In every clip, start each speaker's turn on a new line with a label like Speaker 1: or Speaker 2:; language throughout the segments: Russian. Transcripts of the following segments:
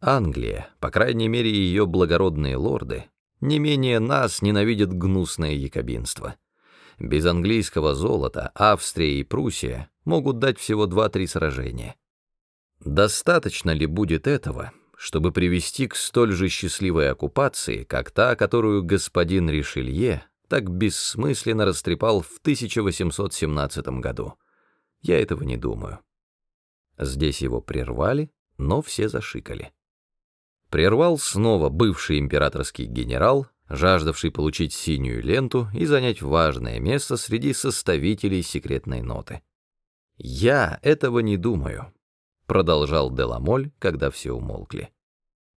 Speaker 1: Англия, по крайней мере ее благородные лорды, не менее нас ненавидят гнусное якобинство. Без английского золота Австрия и Пруссия могут дать всего два-три сражения. Достаточно ли будет этого, чтобы привести к столь же счастливой оккупации, как та, которую господин Ришелье так бессмысленно растрепал в 1817 году? Я этого не думаю. Здесь его прервали, но все зашикали. Прервал снова бывший императорский генерал, жаждавший получить синюю ленту и занять важное место среди составителей секретной ноты. «Я этого не думаю», — продолжал Деламоль, когда все умолкли.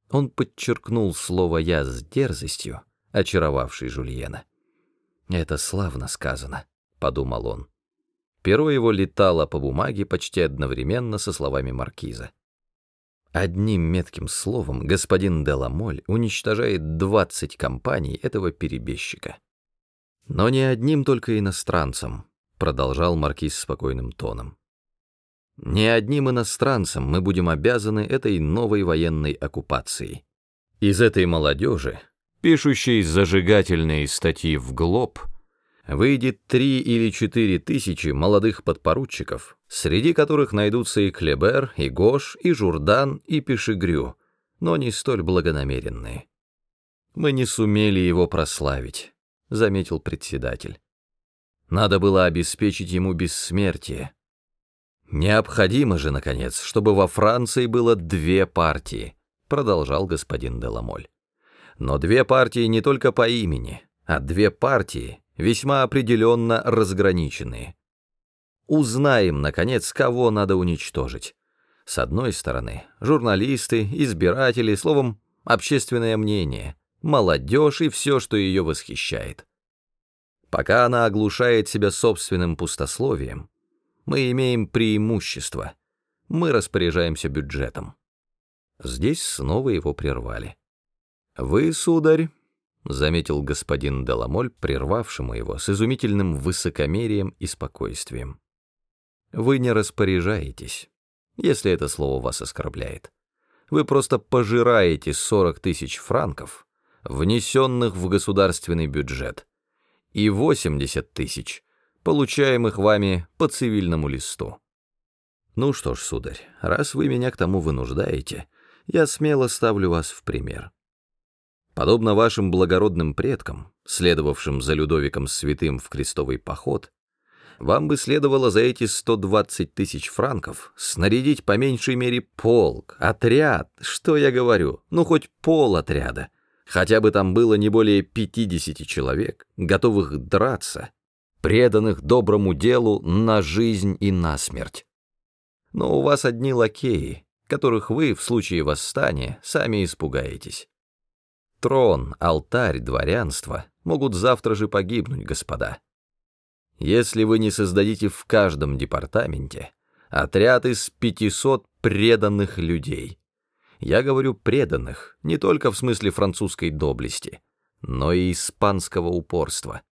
Speaker 1: Он подчеркнул слово «я» с дерзостью, очаровавшей Жульена. «Это славно сказано», — подумал он. Перо его летало по бумаге почти одновременно со словами маркиза. Одним метким словом господин Деламоль уничтожает 20 компаний этого перебежчика. Но не одним только иностранцам, продолжал маркиз спокойным тоном. Не одним иностранцам мы будем обязаны этой новой военной оккупацией. Из этой молодежи, пишущей зажигательные статьи в ГЛОБ, выйдет три или четыре тысячи молодых подпоручиков, среди которых найдутся и Клебер, и Гош, и Журдан, и Пешегрю, но не столь благонамеренные. «Мы не сумели его прославить», — заметил председатель. «Надо было обеспечить ему бессмертие. Необходимо же, наконец, чтобы во Франции было две партии», — продолжал господин Деламоль. «Но две партии не только по имени, а две партии, весьма определенно разграниченные. Узнаем, наконец, кого надо уничтожить. С одной стороны, журналисты, избиратели, словом, общественное мнение, молодежь и все, что ее восхищает. Пока она оглушает себя собственным пустословием, мы имеем преимущество. Мы распоряжаемся бюджетом. Здесь снова его прервали. Вы, сударь, — заметил господин Деламоль, прервавшему его с изумительным высокомерием и спокойствием. «Вы не распоряжаетесь, если это слово вас оскорбляет. Вы просто пожираете 40 тысяч франков, внесенных в государственный бюджет, и 80 тысяч, получаемых вами по цивильному листу. Ну что ж, сударь, раз вы меня к тому вынуждаете, я смело ставлю вас в пример». Подобно вашим благородным предкам, следовавшим за Людовиком Святым в крестовый поход, вам бы следовало за эти 120 тысяч франков снарядить по меньшей мере полк, отряд, что я говорю, ну хоть пол отряда, хотя бы там было не более 50 человек, готовых драться, преданных доброму делу на жизнь и на смерть. Но у вас одни лакеи, которых вы в случае восстания сами испугаетесь. Трон, алтарь, дворянство могут завтра же погибнуть, господа. Если вы не создадите в каждом департаменте отряд из 500 преданных людей. Я говорю преданных не только в смысле французской доблести, но и испанского упорства.